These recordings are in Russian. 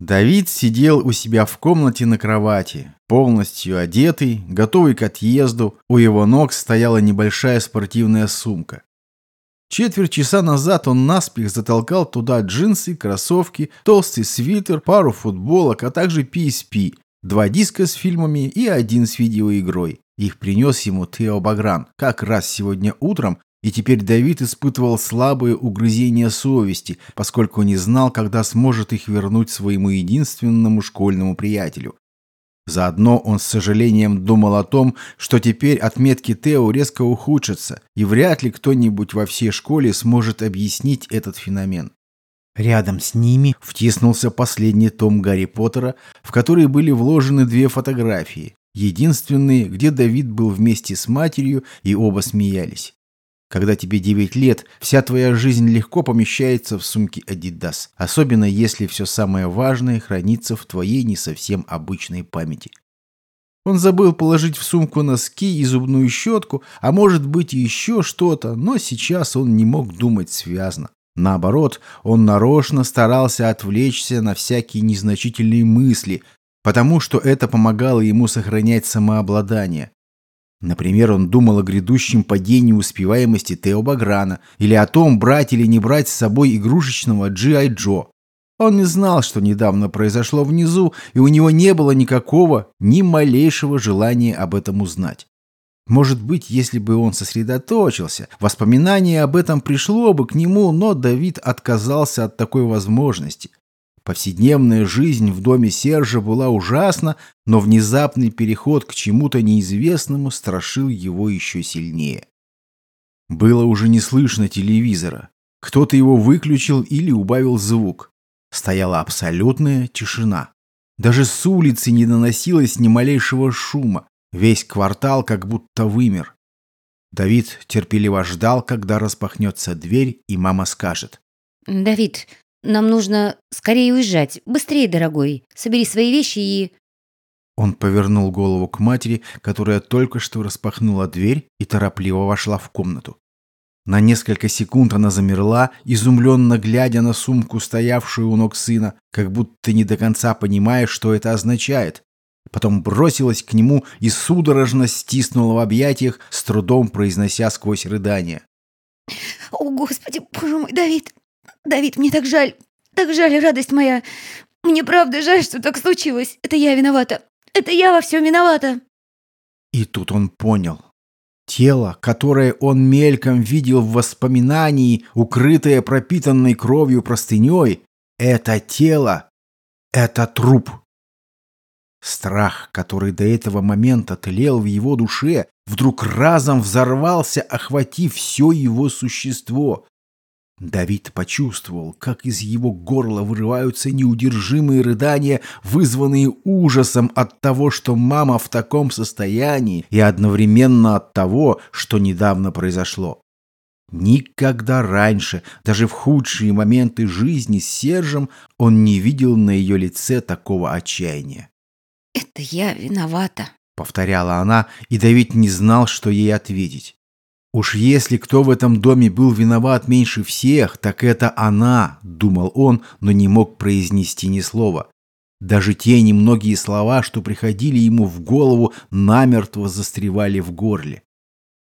Давид сидел у себя в комнате на кровати, полностью одетый, готовый к отъезду. У его ног стояла небольшая спортивная сумка. Четверть часа назад он наспех затолкал туда джинсы, кроссовки, толстый свитер, пару футболок, а также PSP, два диска с фильмами и один с видеоигрой. Их принес ему Тео Багран, как раз сегодня утром, и теперь Давид испытывал слабые угрызения совести, поскольку не знал, когда сможет их вернуть своему единственному школьному приятелю. Заодно он с сожалением думал о том, что теперь отметки Тео резко ухудшатся, и вряд ли кто-нибудь во всей школе сможет объяснить этот феномен. Рядом с ними втиснулся последний том Гарри Поттера, в который были вложены две фотографии. Единственные, где Давид был вместе с матерью, и оба смеялись. Когда тебе 9 лет, вся твоя жизнь легко помещается в сумке Adidas, особенно если все самое важное хранится в твоей не совсем обычной памяти. Он забыл положить в сумку носки и зубную щетку, а может быть и еще что-то, но сейчас он не мог думать связно. Наоборот, он нарочно старался отвлечься на всякие незначительные мысли, потому что это помогало ему сохранять самообладание. Например, он думал о грядущем падении успеваемости Тео Баграна или о том, брать или не брать с собой игрушечного G.I. Джо. Он не знал, что недавно произошло внизу, и у него не было никакого, ни малейшего желания об этом узнать. Может быть, если бы он сосредоточился, воспоминание об этом пришло бы к нему, но Давид отказался от такой возможности. Повседневная жизнь в доме Сержа была ужасна, но внезапный переход к чему-то неизвестному страшил его еще сильнее. Было уже не слышно телевизора. Кто-то его выключил или убавил звук. Стояла абсолютная тишина. Даже с улицы не доносилось ни малейшего шума. Весь квартал как будто вымер. Давид терпеливо ждал, когда распахнется дверь, и мама скажет. «Давид, нам нужно скорее уезжать. Быстрее, дорогой. Собери свои вещи и...» Он повернул голову к матери, которая только что распахнула дверь и торопливо вошла в комнату. На несколько секунд она замерла, изумленно глядя на сумку, стоявшую у ног сына, как будто не до конца понимая, что это означает. Потом бросилась к нему и судорожно стиснула в объятиях, с трудом произнося сквозь рыдания. «О, Господи, боже мой, Давид! Давид, мне так жаль, так жаль, радость моя. Мне правда жаль, что так случилось. Это я виновата. Это я во всем виновата. И тут он понял. Тело, которое он мельком видел в воспоминании, укрытое пропитанной кровью простыней, это тело, это труп. Страх, который до этого момента тлел в его душе, вдруг разом взорвался, охватив все его существо. Давид почувствовал, как из его горла вырываются неудержимые рыдания, вызванные ужасом от того, что мама в таком состоянии, и одновременно от того, что недавно произошло. Никогда раньше, даже в худшие моменты жизни с Сержем, он не видел на ее лице такого отчаяния. «Это я виновата», — повторяла она, и Давид не знал, что ей ответить. «Уж если кто в этом доме был виноват меньше всех, так это она», — думал он, но не мог произнести ни слова. Даже те немногие слова, что приходили ему в голову, намертво застревали в горле.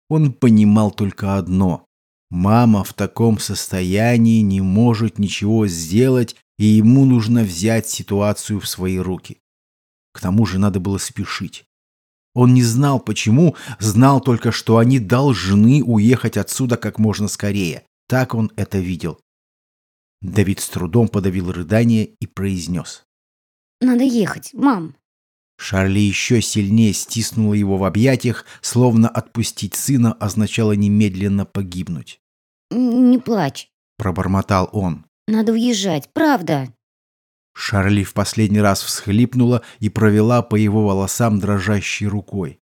Он понимал только одно. Мама в таком состоянии не может ничего сделать, и ему нужно взять ситуацию в свои руки. К тому же надо было спешить. Он не знал почему, знал только, что они должны уехать отсюда как можно скорее. Так он это видел. Давид с трудом подавил рыдание и произнес. «Надо ехать, мам». Шарли еще сильнее стиснула его в объятиях, словно отпустить сына означало немедленно погибнуть. «Не плачь», — пробормотал он. «Надо уезжать, правда». Шарли в последний раз всхлипнула и провела по его волосам дрожащей рукой.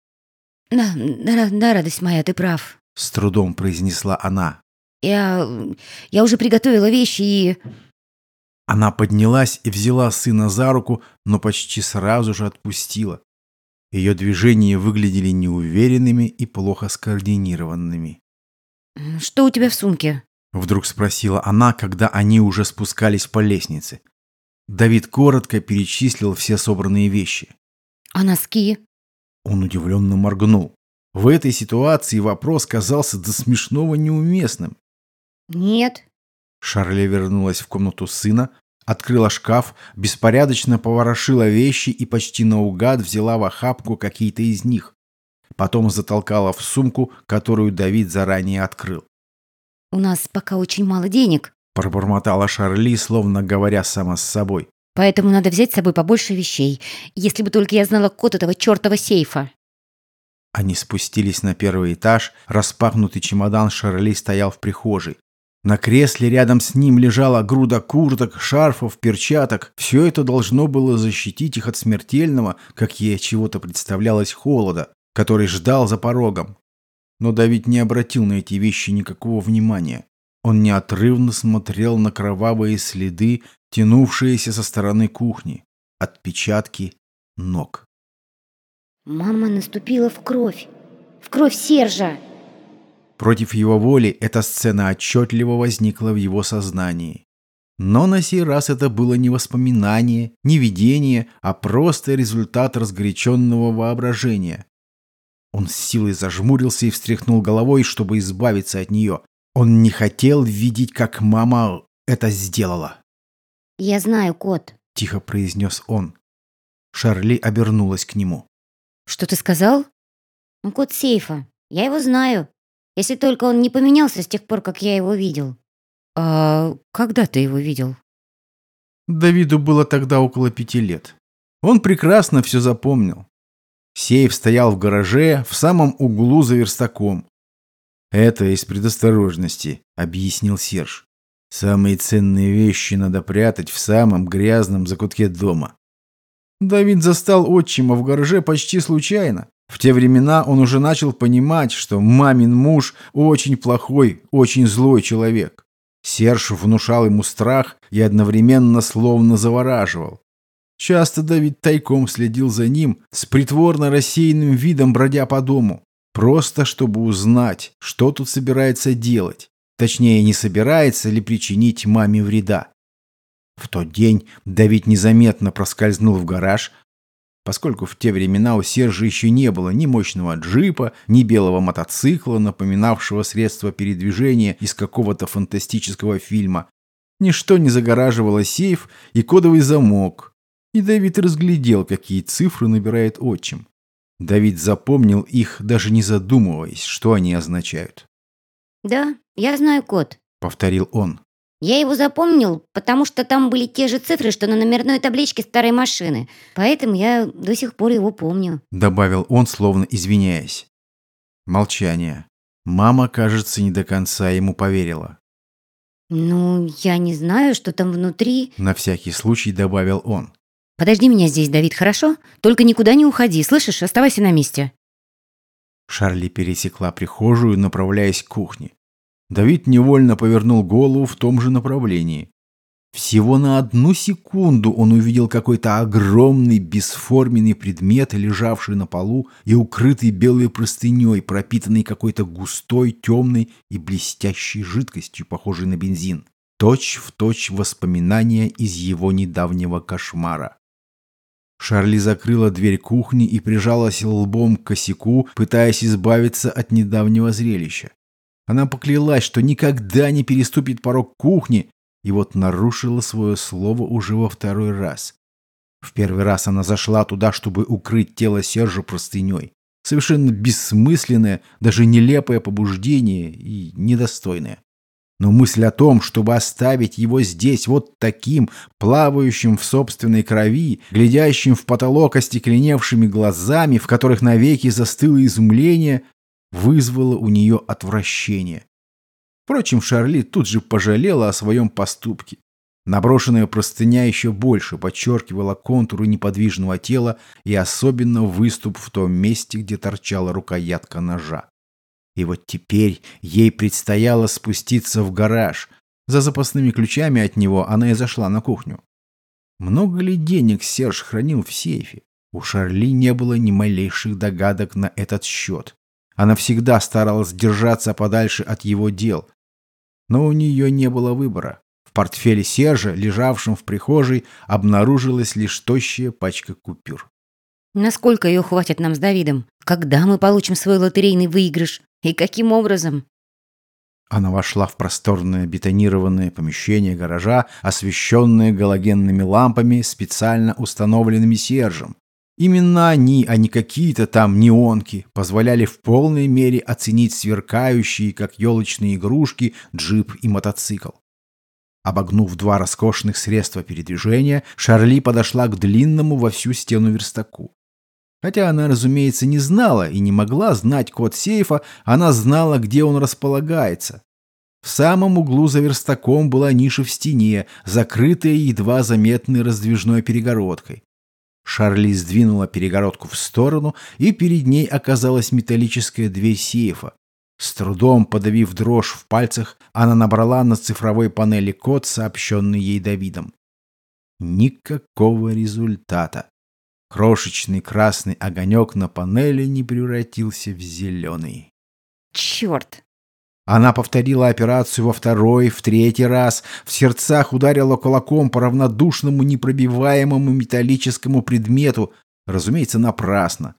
«Да, да, да, радость моя, ты прав», — с трудом произнесла она. «Я... я уже приготовила вещи и...» Она поднялась и взяла сына за руку, но почти сразу же отпустила. Ее движения выглядели неуверенными и плохо скоординированными. «Что у тебя в сумке?» Вдруг спросила она, когда они уже спускались по лестнице. Давид коротко перечислил все собранные вещи. А носки? Он удивленно моргнул. В этой ситуации вопрос казался до смешного неуместным. Нет. Шарле вернулась в комнату сына, открыла шкаф, беспорядочно поворошила вещи и почти наугад взяла в охапку какие-то из них. Потом затолкала в сумку, которую Давид заранее открыл. У нас пока очень мало денег, Пробормотала Шарли, словно говоря сама с собой. поэтому надо взять с собой побольше вещей. Если бы только я знала код этого чертова сейфа. Они спустились на первый этаж, распахнутый чемодан Шарли стоял в прихожей. На кресле рядом с ним лежала груда курток, шарфов, перчаток. Все это должно было защитить их от смертельного, как ей чего-то представлялось, холода, который ждал за порогом. Но Давид не обратил на эти вещи никакого внимания. Он неотрывно смотрел на кровавые следы, тянувшиеся со стороны кухни. Отпечатки ног. Мама наступила в кровь. В кровь Сержа. Против его воли эта сцена отчетливо возникла в его сознании. Но на сей раз это было не воспоминание, не видение, а просто результат разгоряченного воображения. Он с силой зажмурился и встряхнул головой, чтобы избавиться от нее. Он не хотел видеть, как мама это сделала. Я знаю код. Тихо произнес он. Шарли обернулась к нему. Что ты сказал? Ну, код сейфа. Я его знаю. Если только он не поменялся с тех пор, как я его видел. А когда ты его видел? Давиду было тогда около пяти лет. Он прекрасно все запомнил. Сейф стоял в гараже в самом углу за верстаком. «Это из предосторожности», — объяснил Серж. «Самые ценные вещи надо прятать в самом грязном закутке дома». Давид застал отчима в гараже почти случайно. В те времена он уже начал понимать, что мамин муж очень плохой, очень злой человек. Серж внушал ему страх и одновременно словно завораживал. Часто Давид тайком следил за ним, с притворно рассеянным видом бродя по дому, просто чтобы узнать, что тут собирается делать. Точнее, не собирается ли причинить маме вреда. В тот день Давид незаметно проскользнул в гараж, поскольку в те времена у Сержа еще не было ни мощного джипа, ни белого мотоцикла, напоминавшего средство передвижения из какого-то фантастического фильма. Ничто не загораживало сейф и кодовый замок. И Давид разглядел, какие цифры набирает отчим. Давид запомнил их, даже не задумываясь, что они означают. Да, я знаю код. — повторил он. Я его запомнил, потому что там были те же цифры, что на номерной табличке старой машины. Поэтому я до сих пор его помню. Добавил он, словно извиняясь. Молчание. Мама, кажется, не до конца ему поверила. Ну, я не знаю, что там внутри. На всякий случай добавил он. Подожди меня здесь, Давид, хорошо? Только никуда не уходи, слышишь? Оставайся на месте. Шарли пересекла прихожую, направляясь к кухне. Давид невольно повернул голову в том же направлении. Всего на одну секунду он увидел какой-то огромный бесформенный предмет, лежавший на полу и укрытый белой простыней, пропитанный какой-то густой, темной и блестящей жидкостью, похожей на бензин. Точь в точь воспоминания из его недавнего кошмара. Шарли закрыла дверь кухни и прижалась лбом к косяку, пытаясь избавиться от недавнего зрелища. Она поклялась, что никогда не переступит порог кухни, и вот нарушила свое слово уже во второй раз. В первый раз она зашла туда, чтобы укрыть тело Сержа простыней. Совершенно бессмысленное, даже нелепое побуждение и недостойное. Но мысль о том, чтобы оставить его здесь вот таким, плавающим в собственной крови, глядящим в потолок остекленевшими глазами, в которых навеки застыло изумление, вызвало у нее отвращение. Впрочем, Шарли тут же пожалела о своем поступке. Наброшенная простыня еще больше подчеркивала контуры неподвижного тела и особенно выступ в том месте, где торчала рукоятка ножа. И вот теперь ей предстояло спуститься в гараж. За запасными ключами от него она и зашла на кухню. Много ли денег Серж хранил в сейфе? У Шарли не было ни малейших догадок на этот счет. Она всегда старалась держаться подальше от его дел. Но у нее не было выбора. В портфеле Сержа, лежавшем в прихожей, обнаружилась лишь тощая пачка купюр. Насколько ее хватит нам с Давидом? Когда мы получим свой лотерейный выигрыш? И каким образом? Она вошла в просторное бетонированное помещение гаража, освещенное галогенными лампами, специально установленными Сержем. Именно они, а не какие-то там неонки, позволяли в полной мере оценить сверкающие, как елочные игрушки, джип и мотоцикл. Обогнув два роскошных средства передвижения, Шарли подошла к длинному во всю стену верстаку. Хотя она, разумеется, не знала и не могла знать код сейфа, она знала, где он располагается. В самом углу за верстаком была ниша в стене, закрытая едва заметной раздвижной перегородкой. Шарли сдвинула перегородку в сторону, и перед ней оказалась металлическая дверь сейфа. С трудом подавив дрожь в пальцах, она набрала на цифровой панели код, сообщенный ей Давидом. Никакого результата. Крошечный красный огонек на панели не превратился в зеленый. Черт! Она повторила операцию во второй, в третий раз, в сердцах ударила кулаком по равнодушному, непробиваемому металлическому предмету, разумеется, напрасно.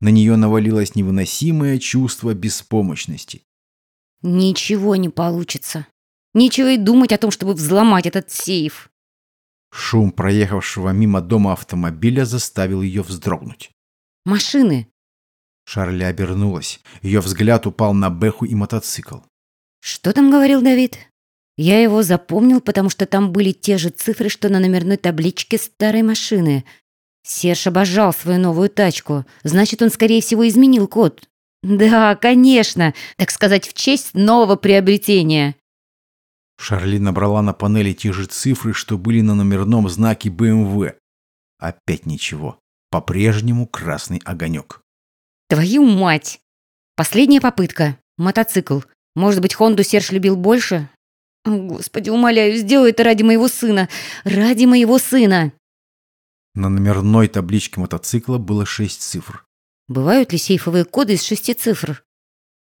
На нее навалилось невыносимое чувство беспомощности. Ничего не получится. Нечего и думать о том, чтобы взломать этот сейф. Шум проехавшего мимо дома автомобиля заставил ее вздрогнуть. Машины. Шарли обернулась. Ее взгляд упал на Бэху и мотоцикл. Что там говорил Давид? Я его запомнил, потому что там были те же цифры, что на номерной табличке старой машины. Серж обожал свою новую тачку. Значит, он, скорее всего, изменил код. Да, конечно, так сказать, в честь нового приобретения. Шарли набрала на панели те же цифры, что были на номерном знаке БМВ. Опять ничего. По-прежнему красный огонек. Твою мать! Последняя попытка. Мотоцикл. Может быть, Хонду Серж любил больше? Господи, умоляю, сделай это ради моего сына. Ради моего сына. На номерной табличке мотоцикла было шесть цифр. Бывают ли сейфовые коды из шести цифр?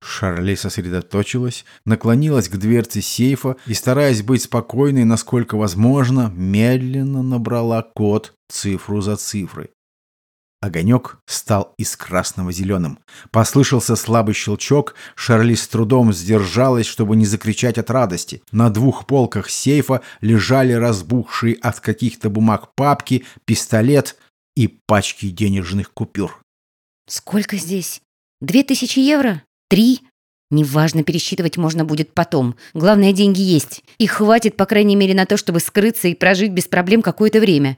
Шарли сосредоточилась, наклонилась к дверце сейфа и, стараясь быть спокойной, насколько возможно, медленно набрала код цифру за цифрой. Огонек стал из красного зеленым. Послышался слабый щелчок, Шарли с трудом сдержалась, чтобы не закричать от радости. На двух полках сейфа лежали разбухшие от каких-то бумаг папки, пистолет и пачки денежных купюр. Сколько здесь? Две тысячи евро? Три? Неважно, пересчитывать можно будет потом. Главное, деньги есть. Их хватит, по крайней мере, на то, чтобы скрыться и прожить без проблем какое-то время.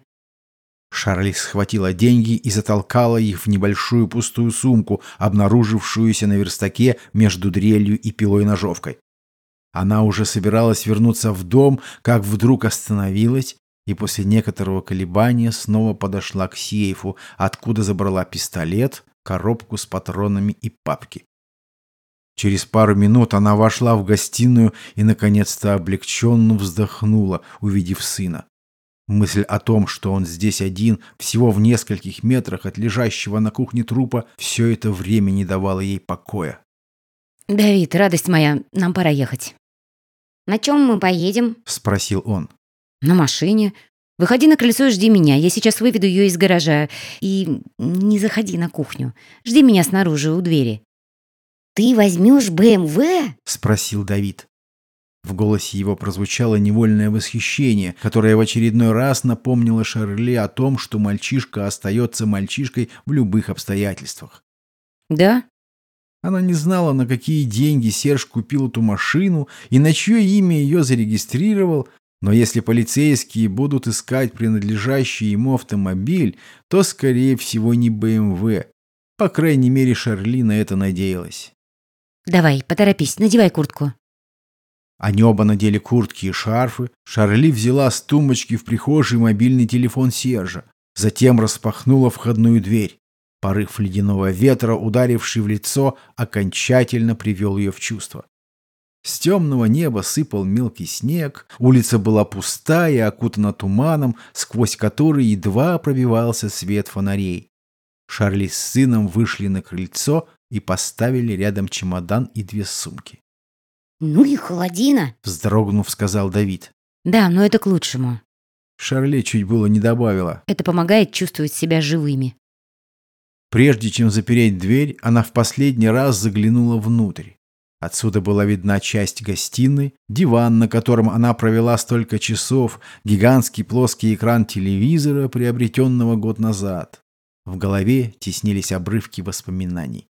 Шарли схватила деньги и затолкала их в небольшую пустую сумку, обнаружившуюся на верстаке между дрелью и пилой-ножовкой. Она уже собиралась вернуться в дом, как вдруг остановилась и после некоторого колебания снова подошла к сейфу, откуда забрала пистолет, коробку с патронами и папки. Через пару минут она вошла в гостиную и, наконец-то, облегченно вздохнула, увидев сына. Мысль о том, что он здесь один, всего в нескольких метрах от лежащего на кухне трупа, все это время не давало ей покоя. «Давид, радость моя, нам пора ехать». «На чем мы поедем?» — спросил он. «На машине. Выходи на крыльцо и жди меня. Я сейчас выведу ее из гаража. И не заходи на кухню. Жди меня снаружи у двери». «Ты возьмешь БМВ?» — спросил Давид. В голосе его прозвучало невольное восхищение, которое в очередной раз напомнило Шарли о том, что мальчишка остается мальчишкой в любых обстоятельствах. «Да?» Она не знала, на какие деньги Серж купил эту машину и на чье имя ее зарегистрировал, но если полицейские будут искать принадлежащий ему автомобиль, то, скорее всего, не БМВ. По крайней мере, Шарли на это надеялась. «Давай, поторопись, надевай куртку». Они оба надели куртки и шарфы. Шарли взяла с тумбочки в прихожей мобильный телефон Сержа. Затем распахнула входную дверь. Порыв ледяного ветра, ударивший в лицо, окончательно привел ее в чувство. С темного неба сыпал мелкий снег, улица была пустая окутана туманом, сквозь который едва пробивался свет фонарей. Шарли с сыном вышли на крыльцо и поставили рядом чемодан и две сумки. «Ну и холодина!» — вздрогнув, сказал Давид. Да, но это к лучшему. Шарли чуть было не добавила. Это помогает чувствовать себя живыми. Прежде чем запереть дверь, она в последний раз заглянула внутрь. Отсюда была видна часть гостиной, диван, на котором она провела столько часов, гигантский плоский экран телевизора, приобретенного год назад. В голове теснились обрывки воспоминаний.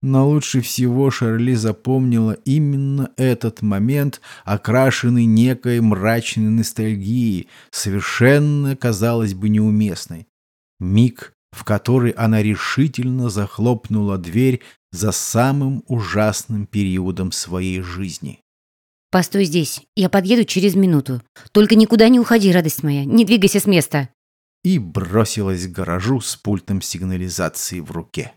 Но лучше всего Шарли запомнила именно этот момент, окрашенный некой мрачной ностальгией, совершенно, казалось бы, неуместной. Миг, в который она решительно захлопнула дверь за самым ужасным периодом своей жизни. Постой здесь, я подъеду через минуту. Только никуда не уходи, радость моя, не двигайся с места. И бросилась к гаражу с пультом сигнализации в руке.